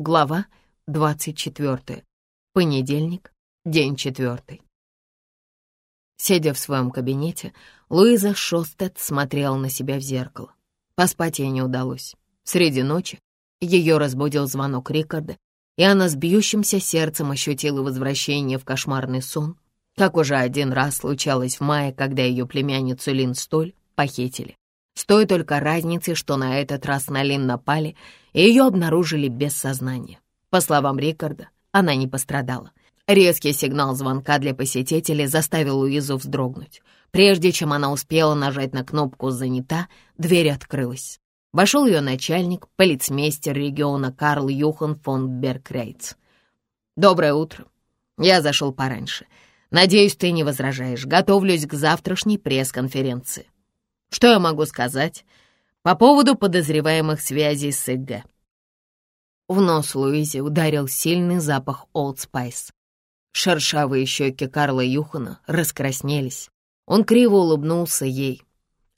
Глава 24. Понедельник, день четвертый. Сидя в своем кабинете, Луиза Шостед смотрела на себя в зеркало. Поспать ей не удалось. Среди ночи ее разбудил звонок Рикарда, и она с бьющимся сердцем ощутила возвращение в кошмарный сон, как уже один раз случалось в мае, когда ее племянницу Лин Столь похитили. С той только разницей, что на этот раз на Лин напали, и ее обнаружили без сознания. По словам Рикарда, она не пострадала. Резкий сигнал звонка для посетителей заставил Луизу вздрогнуть. Прежде чем она успела нажать на кнопку «Занята», дверь открылась. Вошел ее начальник, полицмейстер региона Карл Юхан фон Беркрейц. «Доброе утро. Я зашел пораньше. Надеюсь, ты не возражаешь. Готовлюсь к завтрашней пресс-конференции». Что я могу сказать по поводу подозреваемых связей с ИГ? В нос Луизе ударил сильный запах Old Spice. Шершавые щеки Карла Юхана раскраснелись. Он криво улыбнулся ей.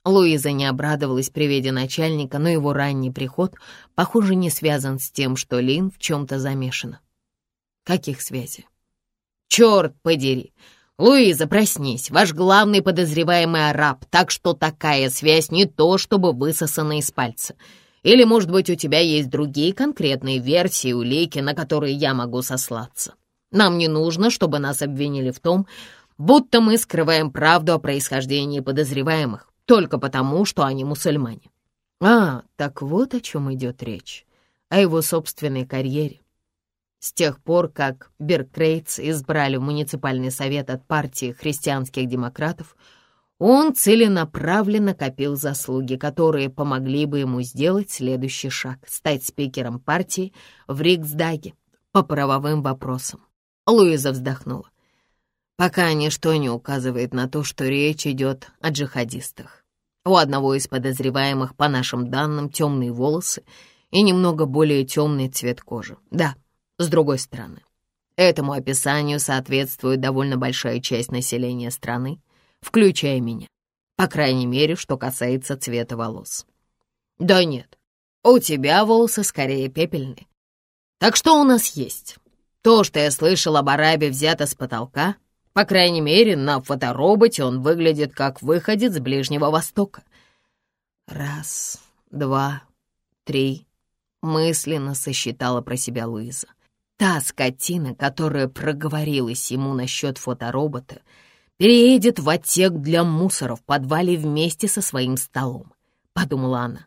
Луиза не обрадовалась при виде начальника, но его ранний приход, похоже, не связан с тем, что Лин в чем-то замешана. Каких связей? Черт подери! «Луиза, проснись, ваш главный подозреваемый араб, так что такая связь не то, чтобы высосана из пальца. Или, может быть, у тебя есть другие конкретные версии, улики, на которые я могу сослаться. Нам не нужно, чтобы нас обвинили в том, будто мы скрываем правду о происхождении подозреваемых, только потому, что они мусульмане». А, так вот о чем идет речь. О его собственной карьере. С тех пор, как Беркрейтс избрали в муниципальный совет от партии христианских демократов, он целенаправленно копил заслуги, которые помогли бы ему сделать следующий шаг — стать спикером партии в Риксдаге по правовым вопросам. Луиза вздохнула. Пока ничто не указывает на то, что речь идет о джихадистах. У одного из подозреваемых, по нашим данным, темные волосы и немного более темный цвет кожи. Да, с другой стороны, этому описанию соответствует довольно большая часть населения страны, включая меня, по крайней мере, что касается цвета волос. Да нет, у тебя волосы скорее пепельные. Так что у нас есть? То, что я слышал об Арабе, взято с потолка. По крайней мере, на фотороботе он выглядит как выходец с Ближнего Востока. Раз, два, три. Мысленно сосчитала про себя Луиза. Та скотина, которая проговорилась ему насчет фоторобота, переедет в отсек для мусора в подвале вместе со своим столом, — подумала она.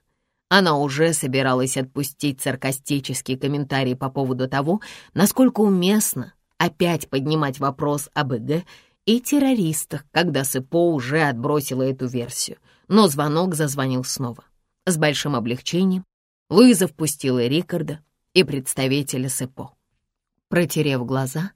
Она уже собиралась отпустить саркастический комментарий по поводу того, насколько уместно опять поднимать вопрос об ЭГ и террористах, когда Сыпо уже отбросила эту версию. Но звонок зазвонил снова. С большим облегчением Луиза впустила Рикарда и представителя Сыпо. Протерев глаза,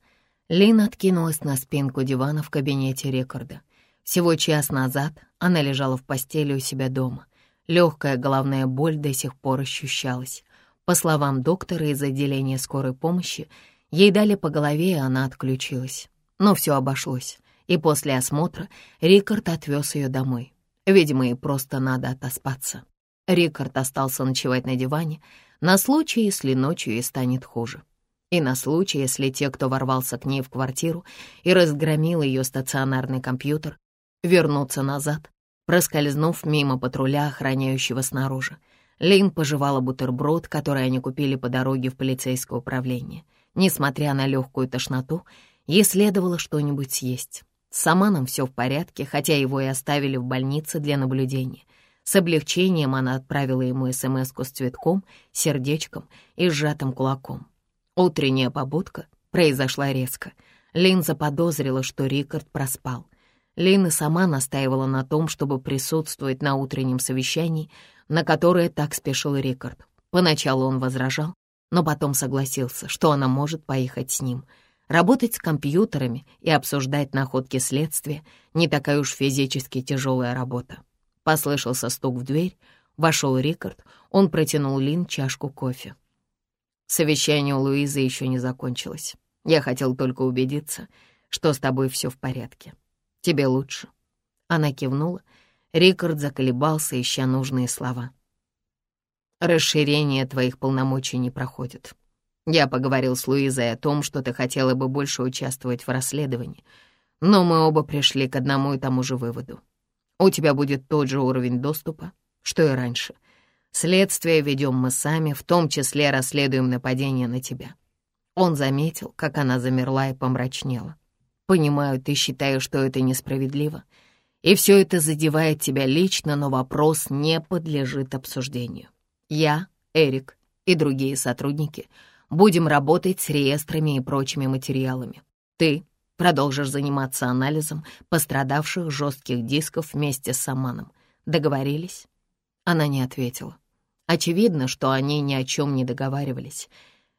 Лин откинулась на спинку дивана в кабинете рекорда. Всего час назад она лежала в постели у себя дома. Легкая головная боль до сих пор ощущалась. По словам доктора из отделения скорой помощи, ей дали по голове, и она отключилась. Но все обошлось, и после осмотра Рикард отвез ее домой. Видимо, ей просто надо отоспаться. Рикард остался ночевать на диване на случай, если ночью ей станет хуже и на случай, если те, кто ворвался к ней в квартиру и разгромил ее стационарный компьютер, вернутся назад, проскользнув мимо патруля, охраняющего снаружи. Лин пожевала бутерброд, который они купили по дороге в полицейское управление. Несмотря на легкую тошноту, ей следовало что-нибудь съесть. С Саманом все в порядке, хотя его и оставили в больнице для наблюдения. С облегчением она отправила ему смс с цветком, сердечком и сжатым кулаком. Утренняя побудка произошла резко. Лин заподозрила, что Рикард проспал. Лин и сама настаивала на том, чтобы присутствовать на утреннем совещании, на которое так спешил Рикард. Поначалу он возражал, но потом согласился, что она может поехать с ним. Работать с компьютерами и обсуждать находки следствия — не такая уж физически тяжелая работа. Послышался стук в дверь, вошел Рикард, он протянул Лин чашку кофе. Совещание у Луизы еще не закончилось. Я хотел только убедиться, что с тобой все в порядке. Тебе лучше». Она кивнула. Рикард заколебался, ища нужные слова. «Расширение твоих полномочий не проходит. Я поговорил с Луизой о том, что ты хотела бы больше участвовать в расследовании, но мы оба пришли к одному и тому же выводу. У тебя будет тот же уровень доступа, что и раньше. Следствие ведем мы сами, в том числе расследуем нападение на тебя. Он заметил, как она замерла и помрачнела. Понимаю, ты считаешь, что это несправедливо, и все это задевает тебя лично, но вопрос не подлежит обсуждению. Я, Эрик и другие сотрудники будем работать с реестрами и прочими материалами. Ты продолжишь заниматься анализом пострадавших жестких дисков вместе с Саманом. Договорились?» Она не ответила. Очевидно, что они ни о чем не договаривались.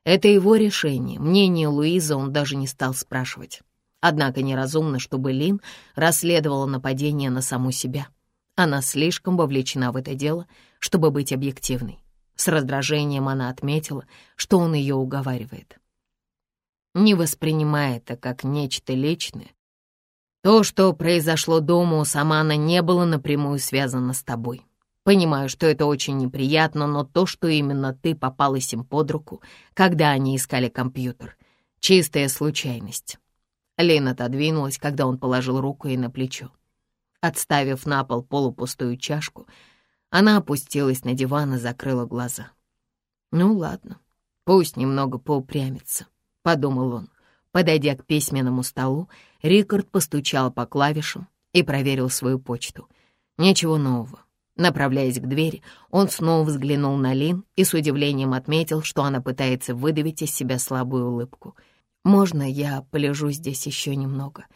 Это его решение. Мнение Луизы он даже не стал спрашивать. Однако неразумно, чтобы Лин расследовала нападение на саму себя. Она слишком вовлечена в это дело, чтобы быть объективной. С раздражением она отметила, что он ее уговаривает. Не воспринимая это как нечто личное, то, что произошло дома у Самана, не было напрямую связано с тобой. Понимаю, что это очень неприятно, но то, что именно ты попалась им под руку, когда они искали компьютер, чистая случайность. Лин отодвинулась, когда он положил руку ей на плечо. Отставив на пол полупустую чашку, она опустилась на диван и закрыла глаза. «Ну ладно, пусть немного поупрямится», — подумал он. Подойдя к письменному столу, Рикард постучал по клавишам и проверил свою почту. Ничего нового. Направляясь к двери, он снова взглянул на Лин и с удивлением отметил, что она пытается выдавить из себя слабую улыбку — можно я полежу здесь еще немного,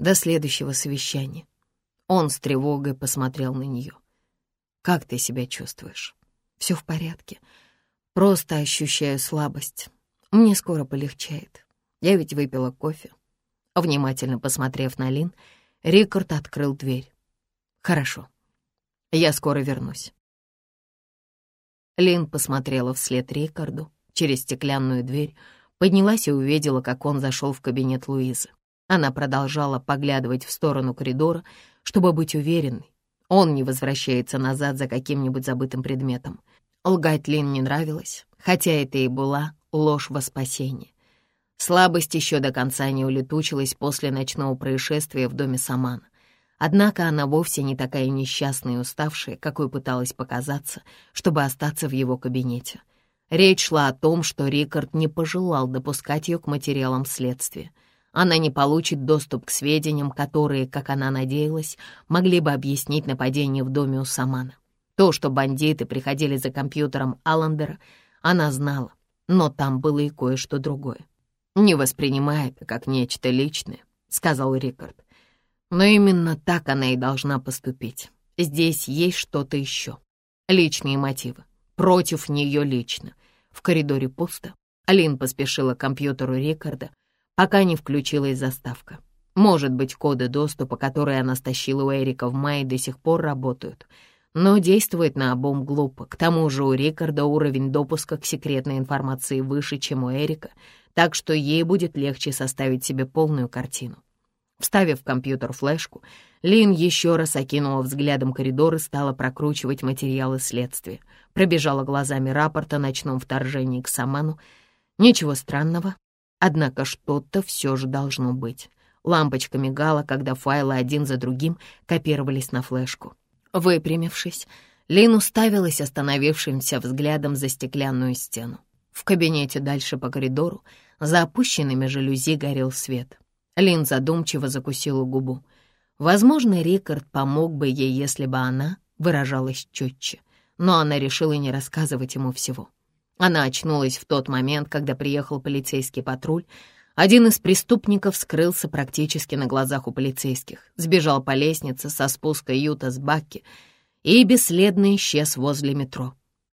до следующего совещания?» Он с тревогой посмотрел на нее. «Как ты себя чувствуешь?» «Все в порядке. Просто ощущаю слабость. Мне скоро полегчает. Я ведь выпила кофе». Внимательно посмотрев на Лин, Рикард открыл дверь. «Хорошо. Я скоро вернусь». Лин посмотрела вслед Рикарду через стеклянную дверь, Поднялась и увидела, как он зашел в кабинет Луизы. Она продолжала поглядывать в сторону коридора, чтобы быть уверенной. Он не возвращается назад за каким-нибудь забытым предметом. Лгать Лин не нравилось, хотя это и была ложь во спасение. Слабость еще до конца не улетучилась после ночного происшествия в доме Самана. Однако она вовсе не такая несчастная и уставшая, какой пыталась показаться, чтобы остаться в его кабинете. Речь шла о том, что Рикард не пожелал допускать ее к материалам следствия. Она не получит доступ к сведениям, которые, как она надеялась, могли бы объяснить нападение в доме у Самана. То, что бандиты приходили за компьютером Аллендера, она знала, но там было и кое-что другое. «Не воспринимай это как нечто личное», — сказал Рикард. «Но именно так она и должна поступить. Здесь есть что-то еще. Личные мотивы против нее лично. В коридоре пусто. Алин поспешила к компьютеру Рикарда, пока не включилась заставка. Может быть, коды доступа, которые она стащила у Эрика в мае, до сих пор работают, но действует на обум глупо. К тому же у Рикарда уровень допуска к секретной информации выше, чем у Эрика, так что ей будет легче составить себе полную картину. Вставив в компьютер флешку, Лин еще раз окинула взглядом коридор и стала прокручивать материалы следствия. Пробежала глазами рапорт о ночном вторжении к Саману. Ничего странного, однако что-то все же должно быть. Лампочка мигала, когда файлы один за другим копировались на флешку. Выпрямившись, Лин уставилась остановившимся взглядом за стеклянную стену. В кабинете дальше по коридору за опущенными жалюзи горел свет. Лин задумчиво закусила губу — Возможно, Рикард помог бы ей, если бы она выражалась четче, но она решила не рассказывать ему всего. Она очнулась в тот момент, когда приехал полицейский патруль. Один из преступников скрылся практически на глазах у полицейских, сбежал по лестнице со спуска Юта с Бакки и бесследно исчез возле метро.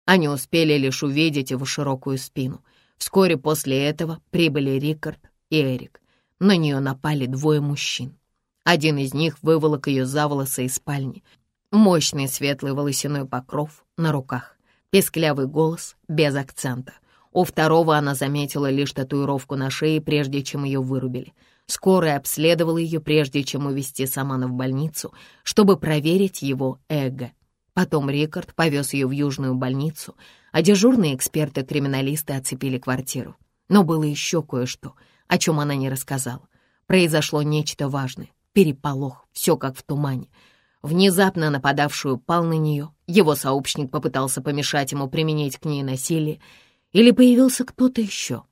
Они успели лишь увидеть его широкую спину. Вскоре после этого прибыли Рикард и Эрик. На нее напали двое мужчин. Один из них выволок ее за волосы из спальни. Мощный светлый волосяной покров на руках. Песклявый голос без акцента. У второго она заметила лишь татуировку на шее, прежде чем ее вырубили. Скорая обследовала ее, прежде чем увезти Самана в больницу, чтобы проверить его эго. Потом Рикард повез ее в южную больницу, а дежурные эксперты-криминалисты оцепили квартиру. Но было еще кое-что, о чем она не рассказала. Произошло нечто важное. Переполох, все как в тумане. Внезапно нападавший упал на нее, его сообщник попытался помешать ему применить к ней насилие, или появился кто-то еще.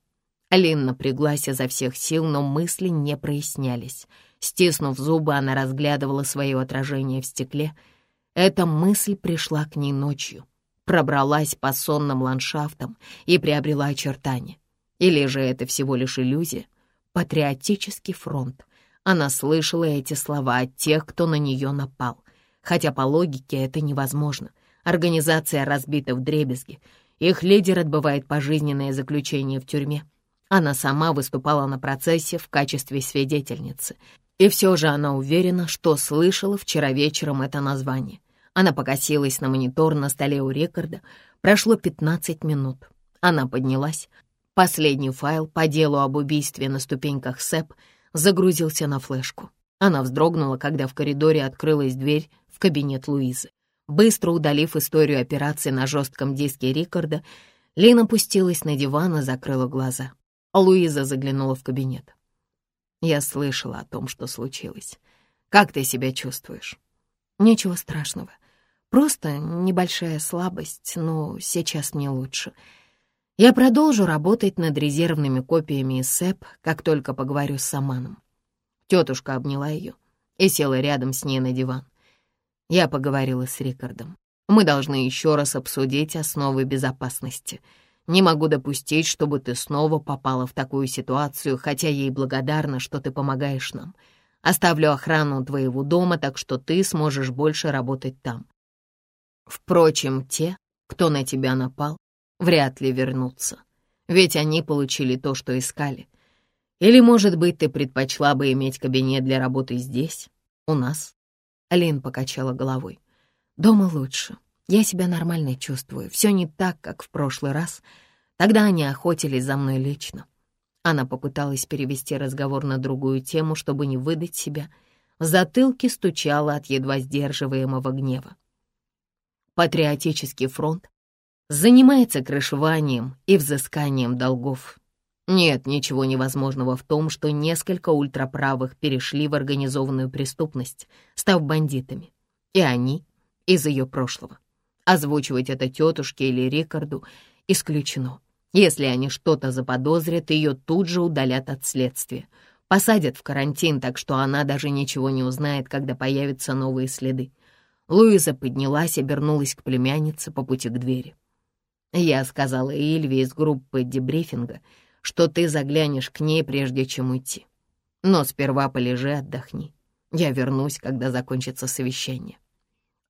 Лин напряглась изо всех сил, но мысли не прояснялись. Стиснув зубы, она разглядывала свое отражение в стекле. Эта мысль пришла к ней ночью, пробралась по сонным ландшафтам и приобрела очертания. Или же это всего лишь иллюзия? Патриотический фронт. Она слышала эти слова от тех, кто на нее напал. Хотя по логике это невозможно. Организация разбита в дребезги. Их лидер отбывает пожизненное заключение в тюрьме. Она сама выступала на процессе в качестве свидетельницы. И все же она уверена, что слышала вчера вечером это название. Она покосилась на монитор на столе у рекорда. Прошло 15 минут. Она поднялась. Последний файл по делу об убийстве на ступеньках СЭП загрузился на флешку. Она вздрогнула, когда в коридоре открылась дверь в кабинет Луизы. Быстро удалив историю операции на жестком диске Рикарда, Лина опустилась на диван и закрыла глаза. Луиза заглянула в кабинет. «Я слышала о том, что случилось. Как ты себя чувствуешь?» «Ничего страшного. Просто небольшая слабость, но сейчас не лучше. Я продолжу работать над резервными копиями СЭП, как только поговорю с Саманом». Тетушка обняла ее и села рядом с ней на диван. Я поговорила с Рикардом. Мы должны еще раз обсудить основы безопасности — не могу допустить, чтобы ты снова попала в такую ситуацию, хотя ей благодарна, что ты помогаешь нам. Оставлю охрану твоего дома, так что ты сможешь больше работать там. Впрочем, те, кто на тебя напал, вряд ли вернутся, ведь они получили то, что искали. Или, может быть, ты предпочла бы иметь кабинет для работы здесь, у нас?» Лин покачала головой. «Дома лучше. Я себя нормально чувствую. Все не так, как в прошлый раз. Тогда они охотились за мной лично. Она попыталась перевести разговор на другую тему, чтобы не выдать себя. В затылке стучала от едва сдерживаемого гнева. Патриотический фронт занимается крышеванием и взысканием долгов. Нет ничего невозможного в том, что несколько ультраправых перешли в организованную преступность, став бандитами. И они из ее прошлого. Озвучивать это тетушке или Рикарду исключено. Если они что-то заподозрят, ее тут же удалят от следствия. Посадят в карантин, так что она даже ничего не узнает, когда появятся новые следы. Луиза поднялась обернулась к племяннице по пути к двери. Я сказала Ильве из группы дебрифинга, что ты заглянешь к ней, прежде чем уйти. Но сперва полежи, отдохни. Я вернусь, когда закончится совещание.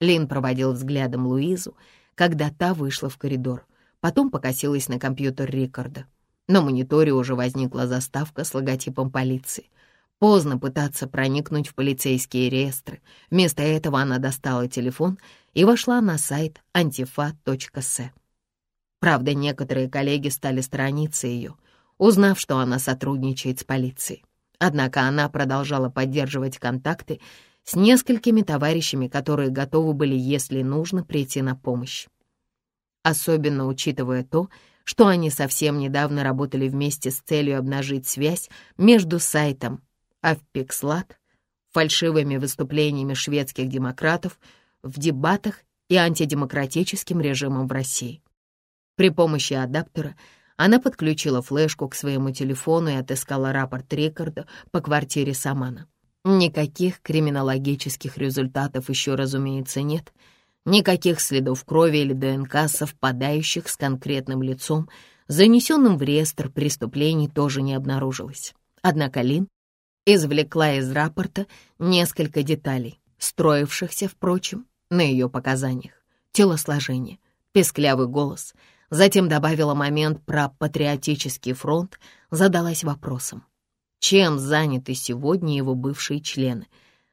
Лин проводил взглядом Луизу, когда та вышла в коридор. Потом покосилась на компьютер Рикарда. На мониторе уже возникла заставка с логотипом полиции. Поздно пытаться проникнуть в полицейские реестры. Вместо этого она достала телефон и вошла на сайт antifa.s. Правда, некоторые коллеги стали сторониться ее, узнав, что она сотрудничает с полицией. Однако она продолжала поддерживать контакты с несколькими товарищами, которые готовы были, если нужно, прийти на помощь. Особенно учитывая то, что они совсем недавно работали вместе с целью обнажить связь между сайтом Авпикслат, фальшивыми выступлениями шведских демократов в дебатах и антидемократическим режимом в России. При помощи адаптера она подключила флешку к своему телефону и отыскала рапорт Рикарда по квартире Самана. Никаких криминологических результатов еще, разумеется, нет. Никаких следов крови или ДНК, совпадающих с конкретным лицом, занесенным в реестр преступлений, тоже не обнаружилось. Однако Лин извлекла из рапорта несколько деталей, строившихся, впрочем, на ее показаниях. Телосложение, песклявый голос. Затем добавила момент про патриотический фронт, задалась вопросом чем заняты сегодня его бывшие члены.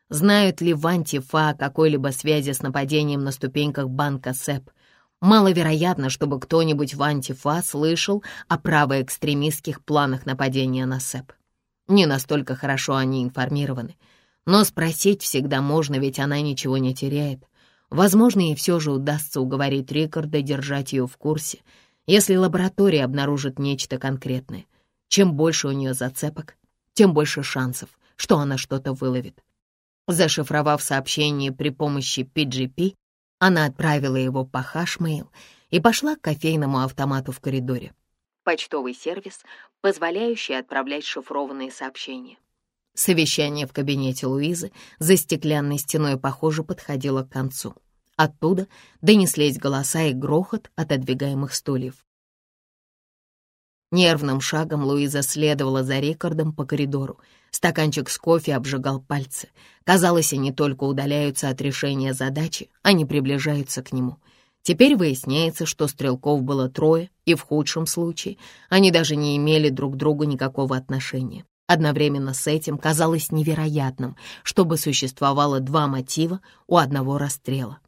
Знают ли в Антифа о какой-либо связи с нападением на ступеньках банка СЭП? Маловероятно, чтобы кто-нибудь в Антифа слышал о правоэкстремистских планах нападения на СЭП. Не настолько хорошо они информированы. Но спросить всегда можно, ведь она ничего не теряет. Возможно, ей все же удастся уговорить Рикарда держать ее в курсе, если лаборатория обнаружит нечто конкретное. Чем больше у нее зацепок, тем больше шансов, что она что-то выловит. Зашифровав сообщение при помощи PGP, она отправила его по хашмейл и пошла к кофейному автомату в коридоре. Почтовый сервис, позволяющий отправлять шифрованные сообщения. Совещание в кабинете Луизы за стеклянной стеной, похоже, подходило к концу. Оттуда донеслись голоса и грохот отодвигаемых стульев. Нервным шагом Луиза следовала за Рикардом по коридору. Стаканчик с кофе обжигал пальцы. Казалось, они только удаляются от решения задачи, а не приближаются к нему. Теперь выясняется, что стрелков было трое, и в худшем случае они даже не имели друг к другу никакого отношения. Одновременно с этим казалось невероятным, чтобы существовало два мотива у одного расстрела.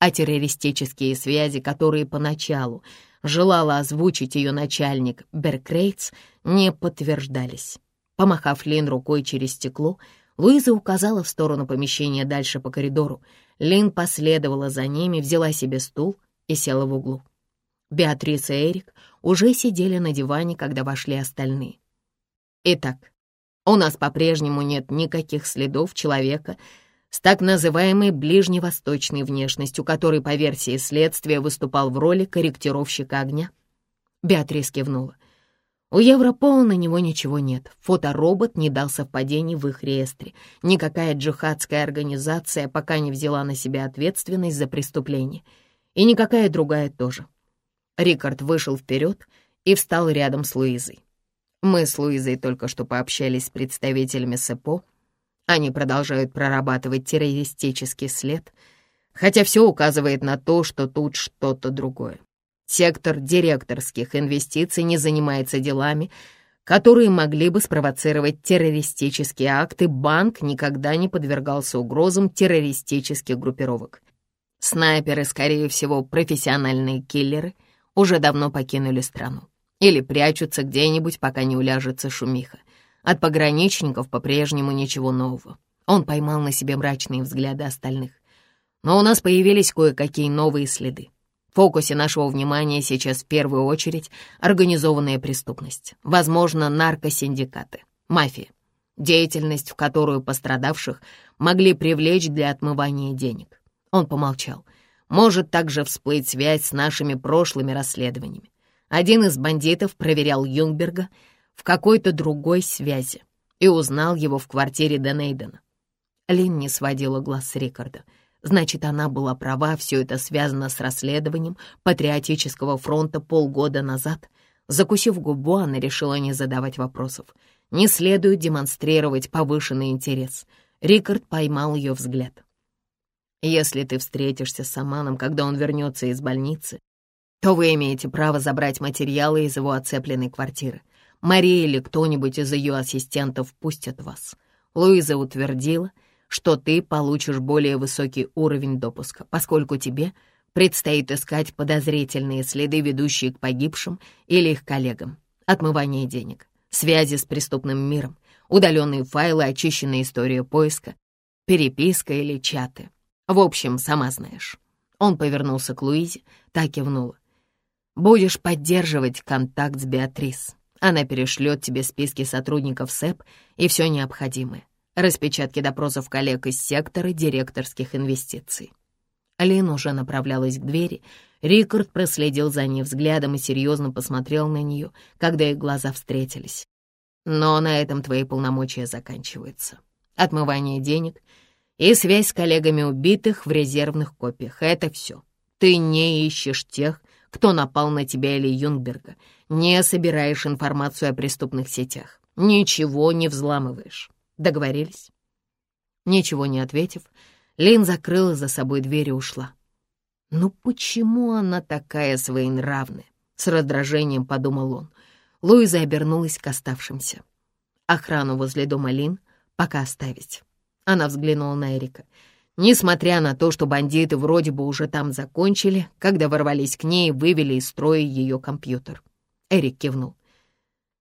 А террористические связи, которые поначалу желала озвучить ее начальник Беркрейтс, не подтверждались. Помахав Лин рукой через стекло, Луиза указала в сторону помещения дальше по коридору. Лин последовала за ними, взяла себе стул и села в углу. Беатриса и Эрик уже сидели на диване, когда вошли остальные. Итак, у нас по-прежнему нет никаких следов человека с так называемой ближневосточной внешностью, который, по версии следствия, выступал в роли корректировщика огня. Беатрис кивнула. У Европола на него ничего нет. Фоторобот не дал совпадений в их реестре. Никакая джихадская организация пока не взяла на себя ответственность за преступление. И никакая другая тоже. Рикард вышел вперед и встал рядом с Луизой. Мы с Луизой только что пообщались с представителями СЭПО. Они продолжают прорабатывать террористический след, хотя все указывает на то, что тут что-то другое. Сектор директорских инвестиций не занимается делами, которые могли бы спровоцировать террористические акты, банк никогда не подвергался угрозам террористических группировок. Снайперы, скорее всего, профессиональные киллеры, уже давно покинули страну. Или прячутся где-нибудь, пока не уляжется шумиха. От пограничников по-прежнему ничего нового. Он поймал на себе мрачные взгляды остальных. Но у нас появились кое-какие новые следы. В фокусе нашего внимания сейчас в первую очередь организованная преступность, возможно, наркосиндикаты, мафия, деятельность, в которую пострадавших могли привлечь для отмывания денег. Он помолчал. Может также всплыть связь с нашими прошлыми расследованиями. Один из бандитов проверял Юнгберга в какой-то другой связи и узнал его в квартире Денейдена. Лин не сводила глаз с Рикарда. Значит, она была права, все это связано с расследованием Патриотического фронта полгода назад. Закусив губу, она решила не задавать вопросов. Не следует демонстрировать повышенный интерес. Рикард поймал ее взгляд. «Если ты встретишься с Аманом, когда он вернется из больницы, то вы имеете право забрать материалы из его оцепленной квартиры. Мария или кто-нибудь из ее ассистентов пустят вас. Луиза утвердила, что ты получишь более высокий уровень допуска, поскольку тебе предстоит искать подозрительные следы, ведущие к погибшим или их коллегам, отмывание денег, связи с преступным миром, удаленные файлы, очищенная история поиска, переписка или чаты. В общем, сама знаешь. Он повернулся к Луизе, так кивнула. Будешь поддерживать контакт с Беатрис. Она перешлет тебе списки сотрудников СЭП и все необходимое. Распечатки допросов коллег из сектора директорских инвестиций. Лин уже направлялась к двери. Рикард проследил за ней взглядом и серьезно посмотрел на нее, когда их глаза встретились. Но на этом твои полномочия заканчиваются. Отмывание денег и связь с коллегами убитых в резервных копиях — это все. Ты не ищешь тех, кто напал на тебя или Юнберга, не собираешь информацию о преступных сетях, ничего не взламываешь. Договорились?» Ничего не ответив, Лин закрыла за собой дверь и ушла. «Ну почему она такая своенравная?» — с раздражением подумал он. Луиза обернулась к оставшимся. Охрану возле дома Лин пока оставить. Она взглянула на Эрика. Несмотря на то, что бандиты вроде бы уже там закончили, когда ворвались к ней и вывели из строя ее компьютер. Эрик кивнул.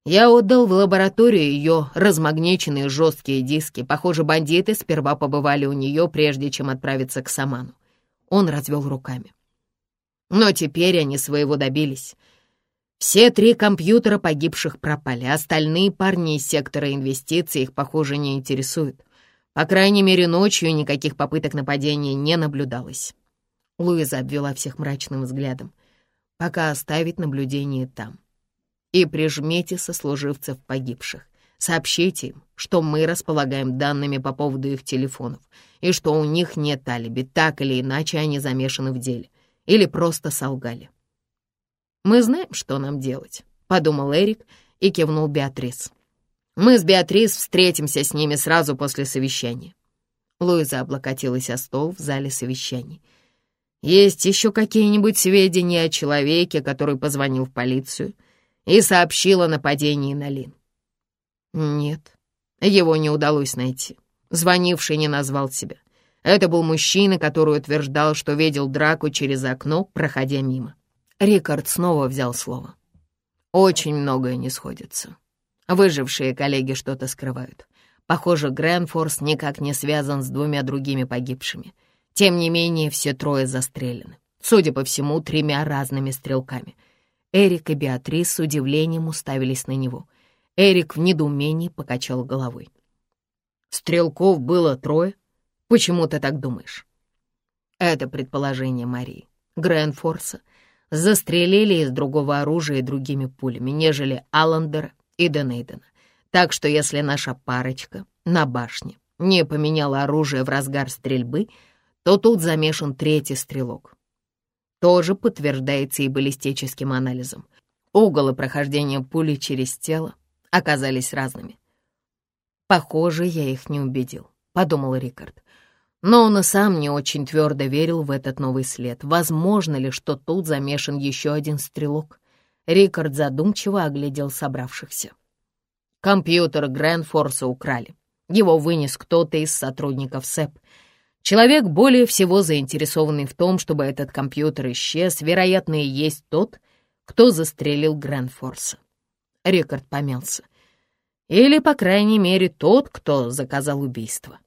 Я отдал в лабораторию ее размагниченные жесткие диски. Похоже, бандиты сперва побывали у нее, прежде чем отправиться к Саману. Он развел руками. Но теперь они своего добились. Все три компьютера погибших пропали, остальные парни из сектора инвестиций их, похоже, не интересуют. По крайней мере, ночью никаких попыток нападения не наблюдалось. Луиза обвела всех мрачным взглядом. Пока оставить наблюдение там. И прижмите сослуживцев погибших. Сообщите им, что мы располагаем данными по поводу их телефонов и что у них нет алиби, так или иначе они замешаны в деле или просто солгали. «Мы знаем, что нам делать», — подумал Эрик и кивнул Беатрис. «Мы с Беатрис встретимся с ними сразу после совещания». Луиза облокотилась о стол в зале совещаний. «Есть еще какие-нибудь сведения о человеке, который позвонил в полицию и сообщил о нападении на Лин?» «Нет, его не удалось найти. Звонивший не назвал себя. Это был мужчина, который утверждал, что видел драку через окно, проходя мимо. Рикард снова взял слово. Очень многое не сходится. Выжившие коллеги что-то скрывают. Похоже, Грэнфорс никак не связан с двумя другими погибшими. Тем не менее, все трое застрелены. Судя по всему, тремя разными стрелками. Эрик и Беатрис с удивлением уставились на него. Эрик в недоумении покачал головой. «Стрелков было трое?» Почему ты так думаешь? Это предположение Марии. Грэнфорса застрелили из другого оружия и другими пулями, нежели Аллендера и Денейдена. Так что если наша парочка на башне не поменяла оружие в разгар стрельбы, то тут замешан третий стрелок. Тоже подтверждается и баллистическим анализом. Угол и прохождение пули через тело оказались разными. «Похоже, я их не убедил», — подумал Рикард. Но он и сам не очень твердо верил в этот новый след. Возможно ли, что тут замешан еще один стрелок? Рикард задумчиво оглядел собравшихся. Компьютер Грэнфорса украли. Его вынес кто-то из сотрудников СЭП. Человек, более всего заинтересованный в том, чтобы этот компьютер исчез, вероятно, и есть тот, кто застрелил Грэнфорса. Рикард помялся. Или, по крайней мере, тот, кто заказал убийство.